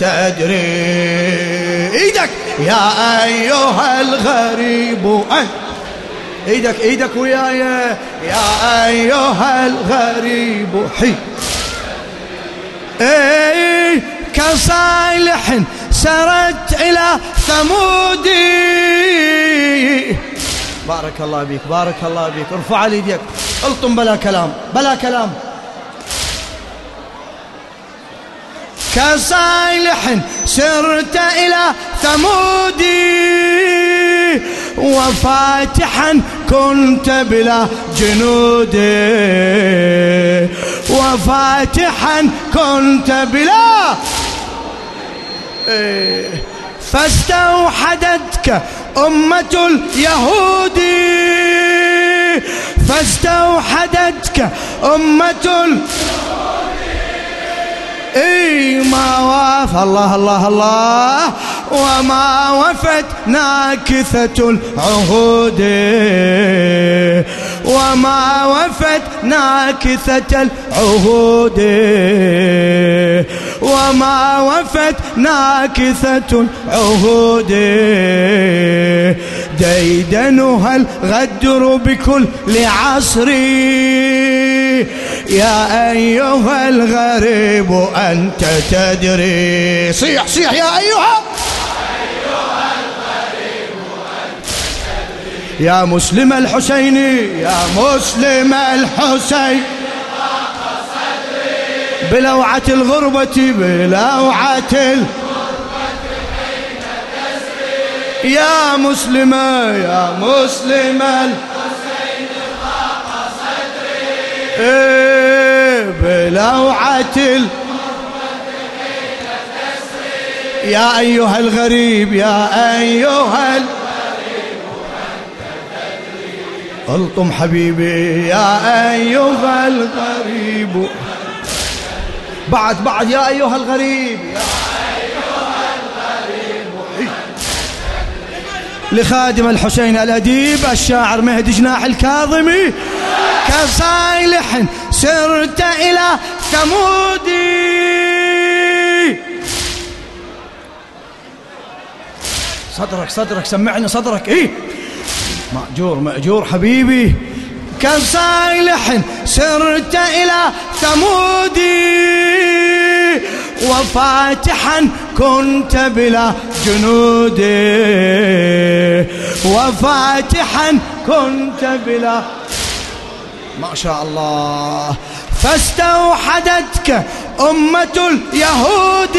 تدري إيدك يا أيها الغريب إيدك إيدك ويايا يا أيها الغريب حي. إي كصالح سرت إلى ثمودي. بارك الله بك بارك الله بك ارفع يديك. ألطم بلا كلام بلا كلام. كصالح سرت إلى ثمودي وفاتحا كنت بلا جنود وفاتحا كنت بلا. فاستوحدتك أمة اليهود فاستوحدتك أمة إي ما واف الله الله الله وما وفت ناكثة العهود. وما وفت ناكثة العهود. وما وفت ناكثة العهود. ديدنها الغدر بكل عصري يا أيها الغريب أنت تدري. صيح صيح يا أيها يا مسلم الحسيني يا مسلم الحسين. بلوعة الغربة بلوعة الغربة. يا مسلمة يا مسلمة إيه بلوعة. يا أيها الغريب يا أيها ال... ألطم حبيبي يا أيها الغريب بعد بعد يا أيها الغريب يا لخادم الحسين الأديب الشاعر مهدي جناح الكاظمي كصالح سرت إلى ثمودي. صدرك صدرك سمعني صدرك. إيه؟ مأجور مأجور حبيبي. كصالح سرت إلى ثمودي. وفاتحا كنت بلا جنود وفاتحا كنت بلا ما شاء الله. فاستوحدتك أمة اليهود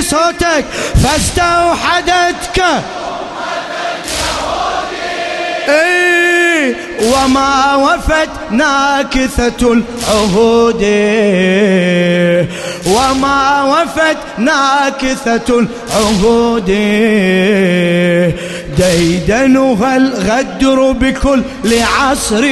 صوتك. فاستوحدتك إي وما وفت ناكثة العهود. وما وفت ناكثة العهود. ديدنها الغدر بكل عصر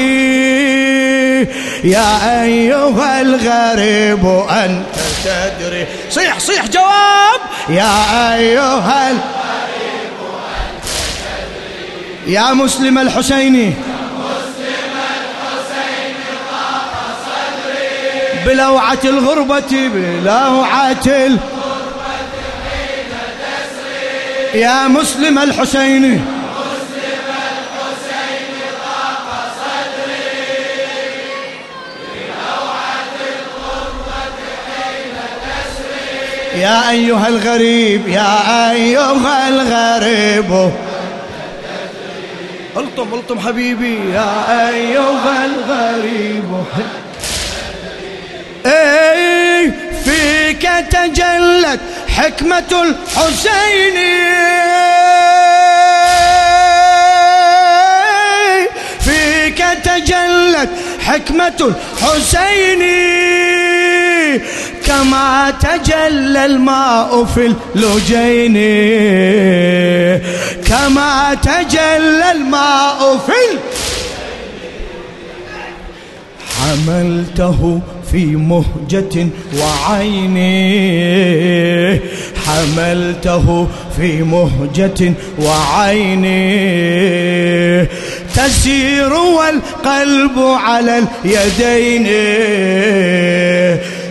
يا أيها الغريب أنت تدري صيح صيح جواب. يا أيها الغريب أنت تدري يا مسلم الحسيني. بلوعة الغربة بلوعة الغربة يا مسلم الحسيني يا أيها الغريب يا أيها الغريب. ألطم ألطم حبيبي يا أيها الغريب. اي فيك تجلت حكمة الحسين. فيك تجلت حكمة الحسين. كما تجلى الماء في اللجين. كما تجلى الماء في حملته في مهجة وعيني حملته في مهجة وعيني تسير والقلب على اليدين.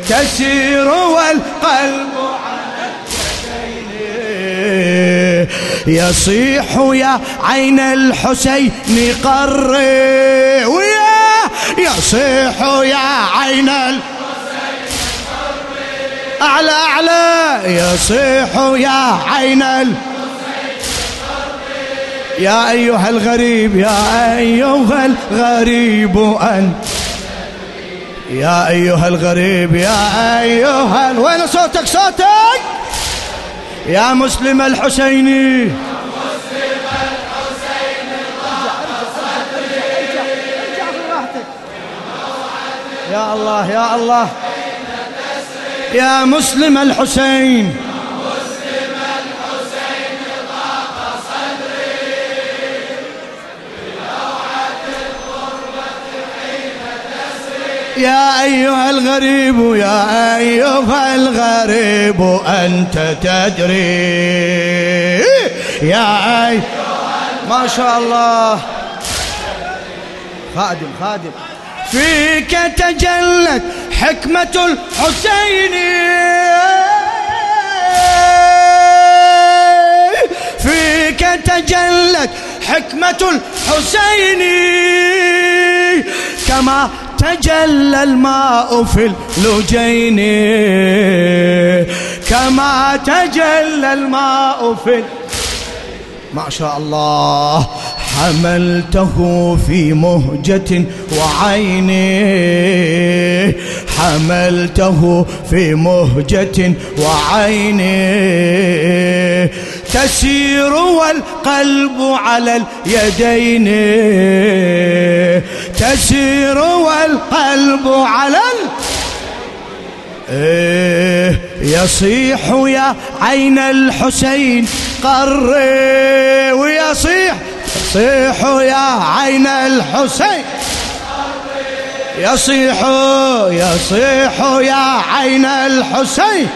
تسير والقلب على اليدين. يصيح يا عين الحسين قري يصيح يا عين أعلى أعلى. يصيح يا عين يا أيها الغريب يا أيها الغريب أنت يا أيها الغريب يا أيها وين صوتك؟ صوتك! يا مسلم الحسيني. يا الله يا الله. يا مسلم الحسين. يا أيها الغريب يا أيها الغريب أنت تدري يا أي ما شاء الله. خادم خادم. فيك تجلت حكمة الحسين. فيك تجلت حكمة الحسين. كما تجلى الماء في اللجين. كما تجلى الماء في ما شاء الله. حملته في مهجة وعيني حملته في مهجة وعيني تسير والقلب على اليدين. تسير والقلب على ال... إيه يصيح يا عين الحسين قري ويصيح يصيح يا عين الحسين. يصيح يصيح يا عين الحسين.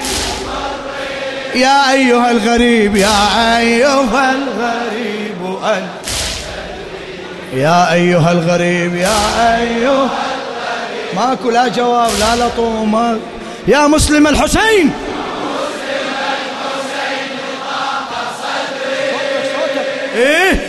يا أيها الغريب يا أيها الغريب أنت يا أيها الغريب يا أيها ماكو لا جواب لا لطوم. يا مسلم الحسين. إيه؟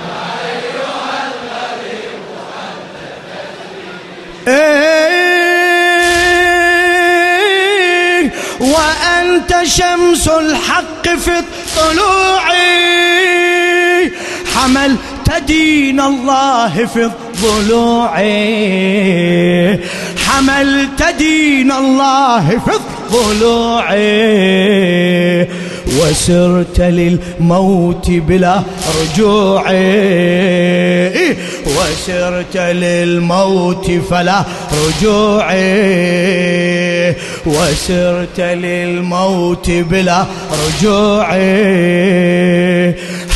شمس الحق في الطلوع. حملت دين الله في الضلوع. حملت دين الله في الضلوع. وسرت للموت بلا رجوع وسرت للموت فلا رجوع وسرت للموت بلا رجوع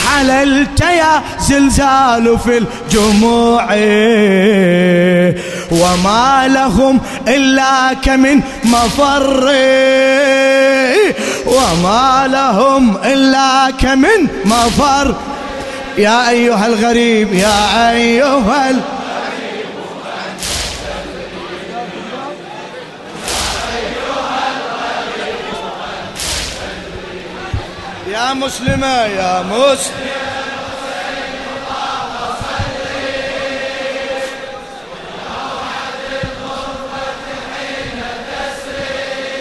حللت يا زلزال في الجموع. وما لهم إلا كمن مفر وما لهم إلا كمن مفر يا أيها الغريب يا أيها الغريب يا مسلمة يا مسلم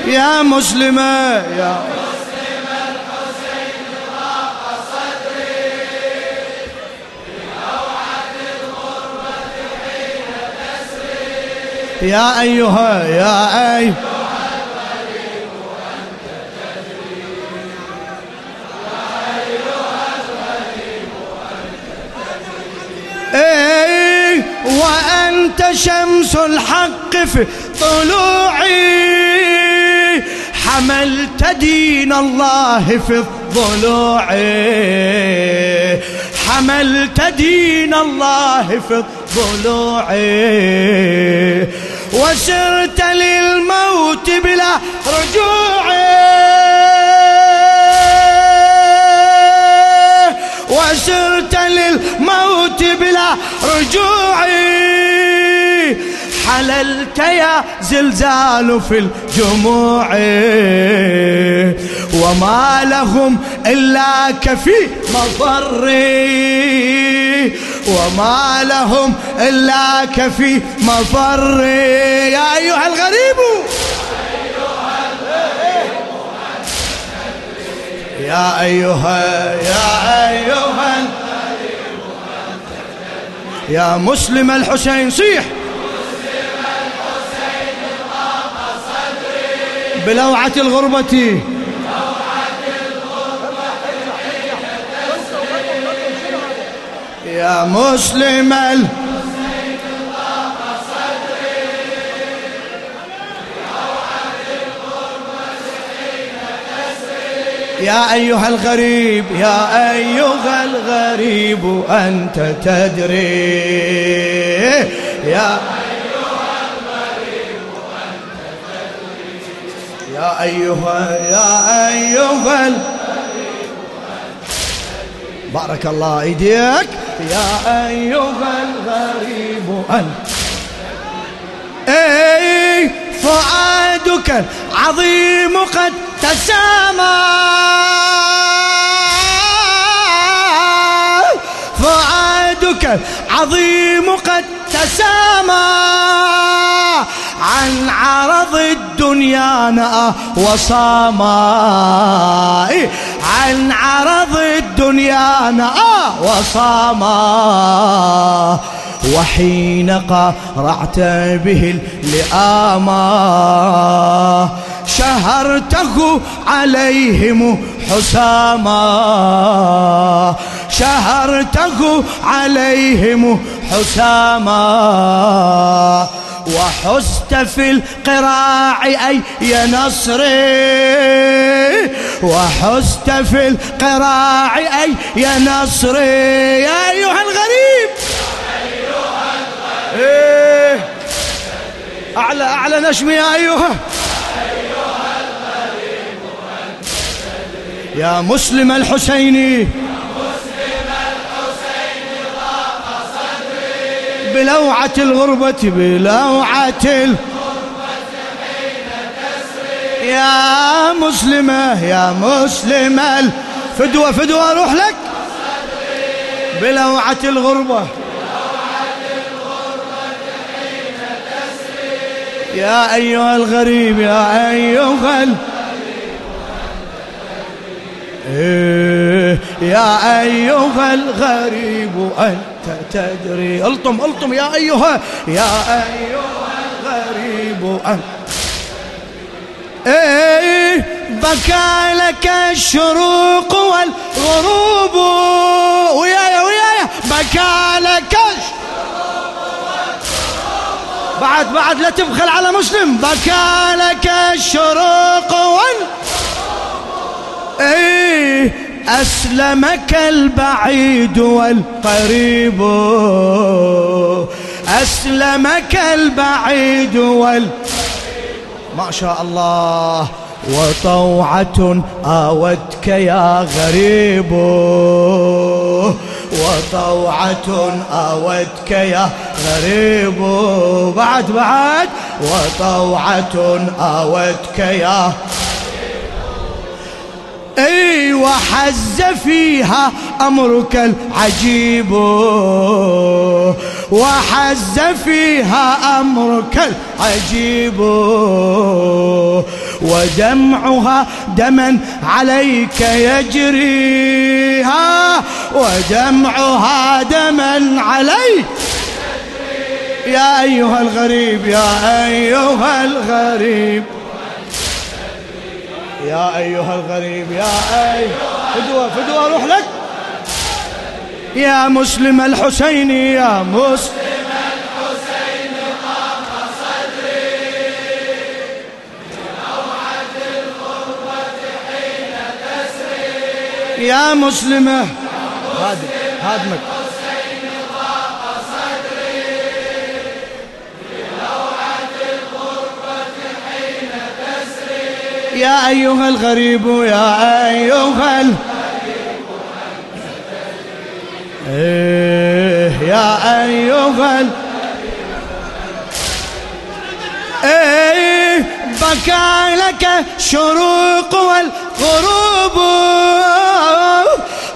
يا مسلمة يا يا أيها يا أيها إيه وأنت شمس الحق في طلوعي. حملت دين الله في الضلوع. حملت دين الله في الضلوع. وسرت للموت بلا رجوع. وسرت للموت بلا رجوع. حللت يا زلزال في الجموع. وما لهم إلا كفي مضري. وما لهم إلا كفي مضري يا أيها الغريب. يا أيها يا أيها يا مسلم الحسين صيح. بلوعة الغربة. يا مسلم يا أيها الغريب يا أيها الغريب أنت تدري. يا يا أيها يا أيها بارك الله ايديك يا أيها الغريب انت أي فؤادك عظيم قد تسامى. فؤادك عظيم قد تسامى. عن عرض الدنيا نأى وصاما عن عرض الدنيا نأى وصاما وحين قرعت به اللئاما شهرته عليهم حساما شهرته عليهم حساما وحزت في القراع أي نصر. وحزت في القراع أي نصر يا أيها الغريب. إيه. أعلى أعلى نشمي يا أيها يا مسلم الحسيني بلوعة الغربة بلوعة الغربة يا مسلمة يا مسلمة فدوة فدوة أروح لك. بلوعة الغربة. يا أيها الغريب يا أيها الغريب إيه يا أيها الغريب أنت تدري. ألطم ألطم يا أيها يا أيها الغريب أنت إيه بكى لك الشروق والغروب. ويايا ويايا بكى لك بعد بعد لا تبخل على مسلم. بكى لك الشروق إيه أسلمك البعيد والقريب. أسلمك البعيد وال. ما شاء الله. وطوعة آوتك يا غريب. وطوعة آوتك يا غريب. بعد بعد. وطوعة آوتك يا اي وحز فيها أمرك العجيب. وحز فيها امرك العجيب ودمعها دما عليك يجريها. ودمعها دما عليك يا أيها الغريب يا أيها الغريب. يا أيها الغريب يا أيها فدوة فدوة أروح لك. يا مسلم الحسين يا مسلم يا مسلمة هادم هادمك. يا أيها الغريب يا أيها ال... إيه يا أيها ال... إيه بكى لك شروق والغروب.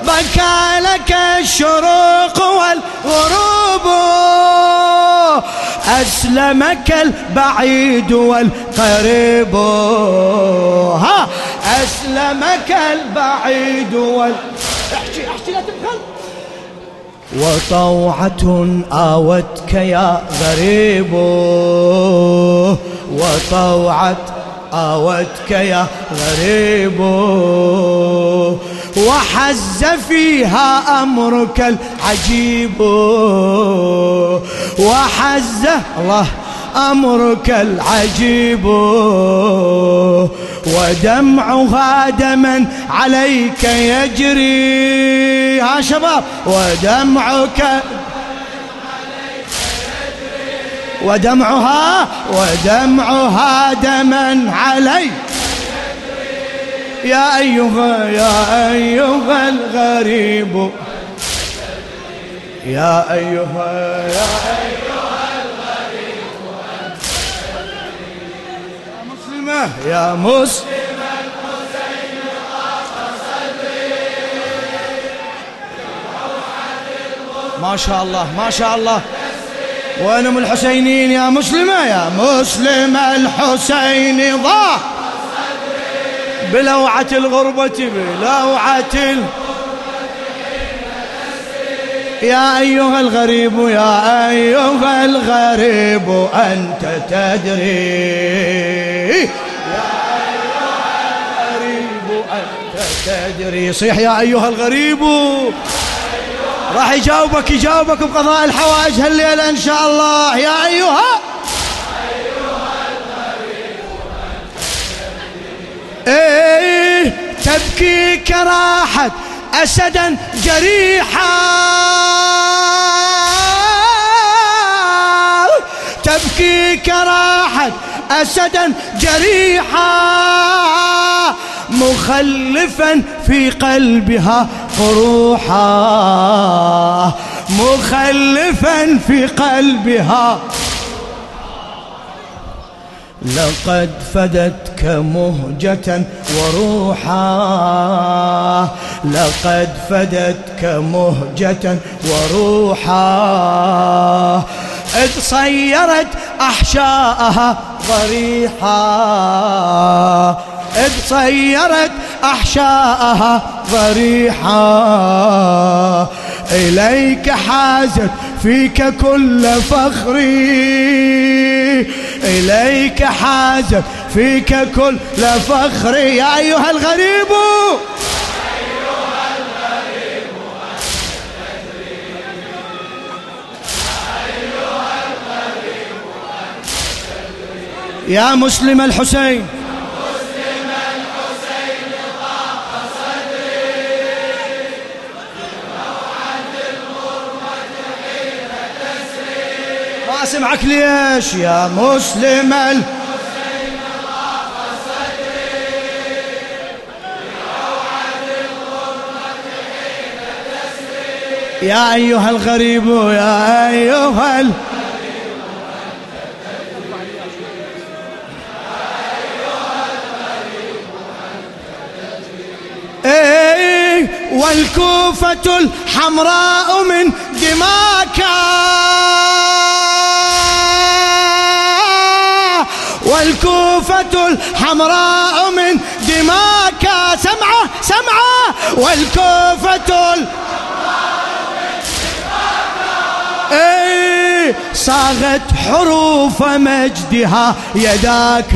بكى لك الشروق والغروب. أسلمك البعيد والقريب. ها أسلمك البعيد وال احكي احكي لا تبخل. وطوعة آوتك يا غريب. وطوعة آوتك يا غريب. وحز فيها أمرك العجيب. وحز الله. أمرك العجيب ودمعها دما عليك يجري. ها شباب ودمعك ودمعها ودمعها دما عليك يا أيها يا أيها الغريب يا أيها يا أيها الغريب يا مسلمة يا مسلمة ما شاء الله ما شاء الله. وينهم الحسينيين يا مسلمة؟ يا مسلمة الحسين ضاع. بلوعة الغربة بلوعة ال... يا أيها الغريب يا أيها الغريب أنت تدري. تدري صيح يا أيها الغريب. راح يجاوبك يجاوبك بقضاء الحوائج هالليلة إن شاء الله. يا أيها إيه تبكي كراحة أسدا جريحا. تبكي كراحة أسدا جريحا. مخلفا في قلبها قروحا مخلفا في قلبها. لقد فدتك مهجة وروحا. لقد فدتك مهجة وروحا. إذ صيرت أحشاءها ضريحا. إذ صيرت أحشاءها ضريحا إليك حازت فيك كل فخري. إليك حازت فيك كل فخري. يا أيها الغريب. يا مسلم الحسين. ما سمعك ليش يا مسلم ال... يا أيها الغريب يا أيها ال... إيه والكوفة الحمراء من دماك والكوفة الحمراء من دماك. سمعة سمعة. والكوفة إيه صاغت حروف مجدها يداك.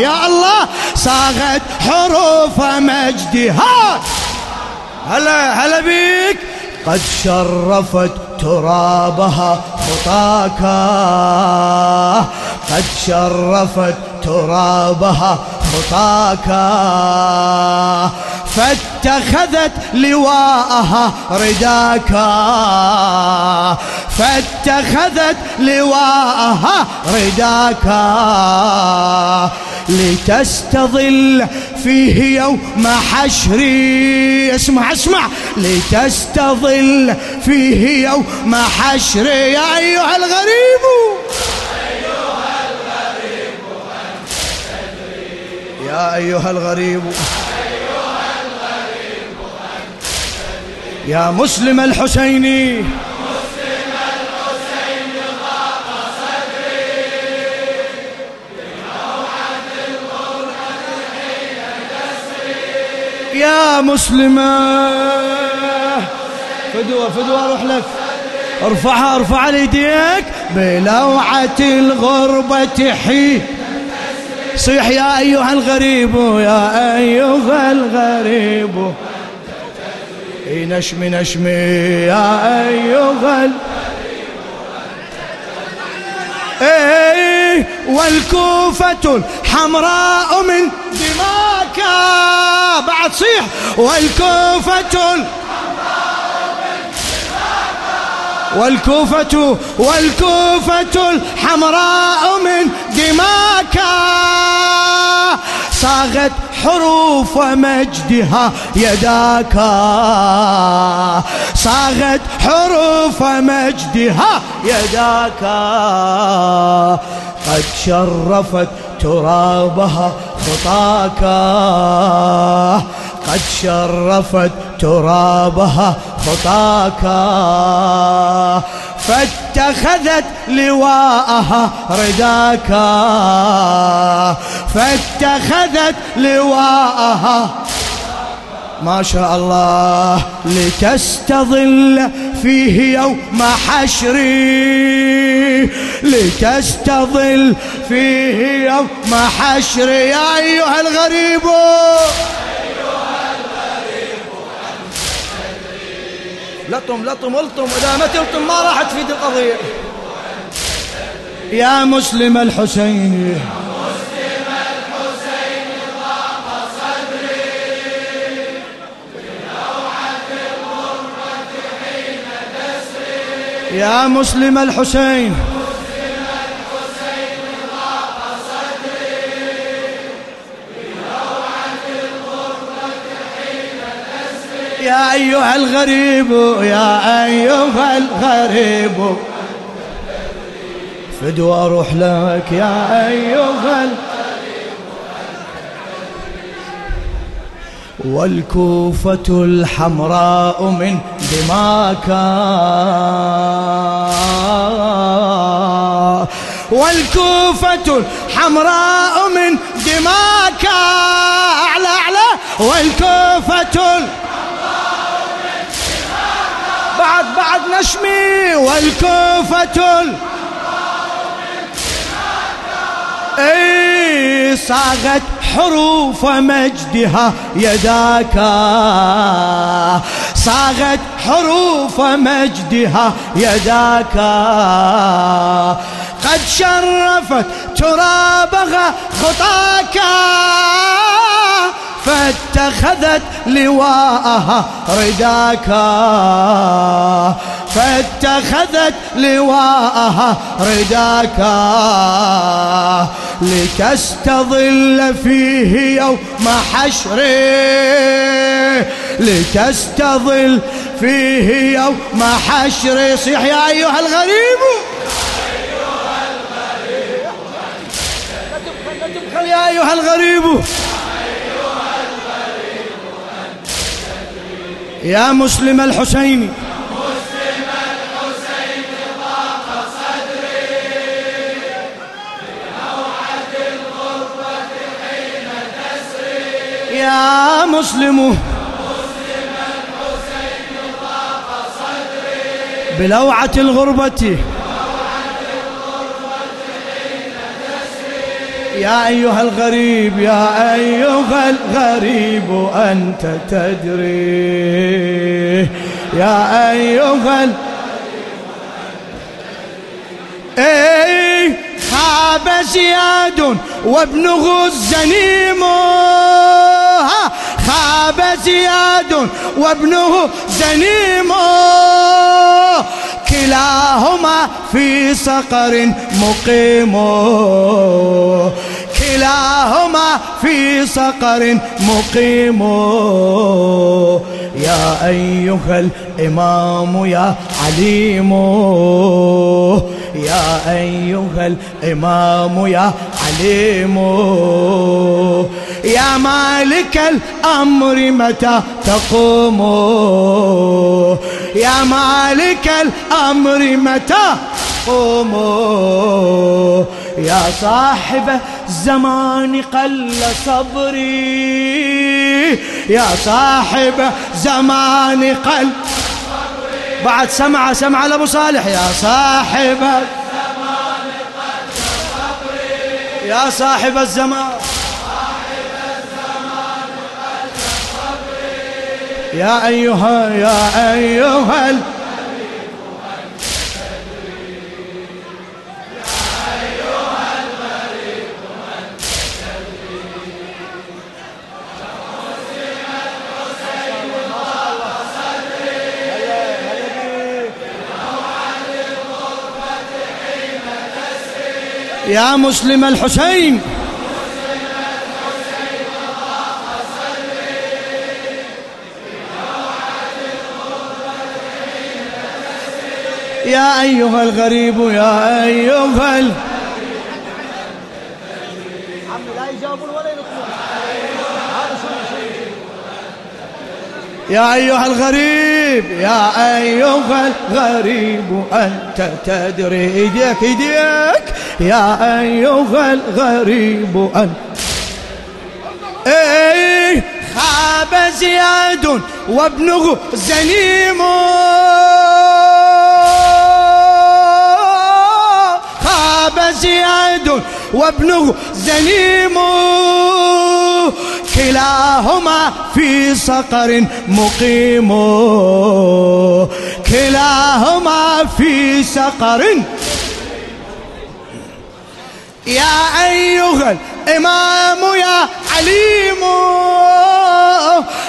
يا الله صاغت حروف مجدها. هلا هلا بيك. قد شرفت ترابها خطاك. قد شرفت ترابها خطاك فاتخذت لواءها رداك فاتخذت لواءها رداك لتستظل فيه يوم حشري اسمع اسمع. لتستظل فيه يوم حشري يا أيها الغريب. يا أيها الغريب. يا مسلم الحسيني يا مسلمة. فدوة فدوة أروح لك. أرفعها ارفع على يديك بلوعة الغربة حي صيح يا أيها الغريب يا أيها الغريب. نشمي نشمي يا أيها الغريب. إيه والكوفة الحمراء من دماك. بعد صيح والكوفة والكوفة والكوفة الحمراء من دماك صاغت حروف مجدها يداك صاغت حروف مجدها يداك قد شرفت ترابها خطاك قد شرفت ترابها خطاك فاتخذت لواءها رداك فاتخذت لواءها. ما شاء الله لتستظل فيه يوم حشري. لتستظل فيه يوم حشري. يا أيها الغريب. لطم لطم الطم اذا ما تلطم ما راح تفيد القضية يا مسلم الحسين يا مسلم الحسين. يا أيها الغريب يا أيها الغريب. فدو أروح لك يا أيها الغريب. والكوفة الحمراء من دماك. والكوفة الحمراء من دماك. أعلى أعلى. والكوفة بعد بعد نشمي والكوفة أي صاغت حروف مجدها يداك. صاغت حروف مجدها يداك. قد شرفت ترابها خطاك. فاتخذت لواءها رداك فاتخذت لواءها رداك لتستظل فيه يوم حشره لتستظل فيه يوم حشره صيح يا أيها الغريب. يا أيها الغريب. يا مسلم الحسيني يا مسلم بلوعة الغربة. يا أيها الغريب يا أيها الغريب أنت تدري. يا أيها الغريب اي خاب زياد وابنه الزنيم. خاب زياد وابنه زنيم كلاهما في صقر مقيم. كلاهما في صقر مقيم. يا أيها الإمام يا عليم. يا أيها الإمام يا عليم. يا مالك الأمر متى تقوم؟ يا مالك الأمر متى؟ تقوم يا صاحب الزمان قل صبري. يا صاحب زمان قل بعد سمع سمع لأبو صالح. يا صاحب الزمان قد صبري. يا صاحب الزمان. يا أيها يا أيها يا مسلم الحسين. يا أيها الغريب يا أيها ال... يا أيها الغريب يا أيها الغريب أنت تدري إيديك إيديك. يا أيها الغريب أنت إيه خاب زياد وابنه زنيم. زياد وابنه زنيم. كلاهما في صقر مقيم. كلاهما في صقر يا أيها الإمام يا عليم.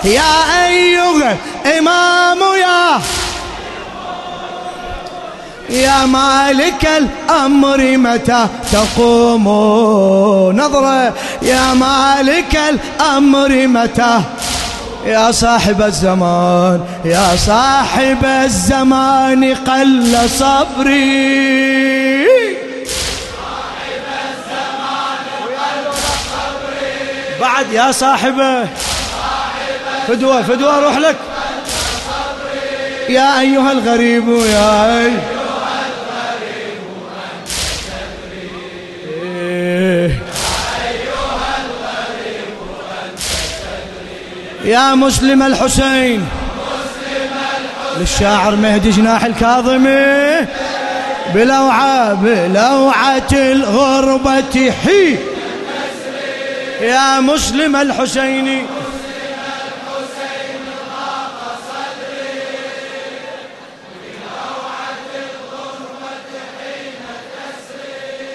يا أيها الإمام يا يا مالك الأمر متى تقوم؟ نظرة. يا مالك الأمر متى؟ يا صاحب الزمان يا صاحب الزمان قل صبري. بعد يا صاحبه. فدوة فدوة روح لك. يا أيها الغريب يا أيها يا مسلم الحسين. للشاعر مهدي جناح الكاظمي. بلوعة بلوعة الغربة حي. يا مسلم الحسيني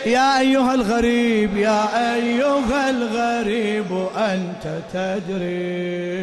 يا أيها الغريب يا أيها الغريب أنت تدري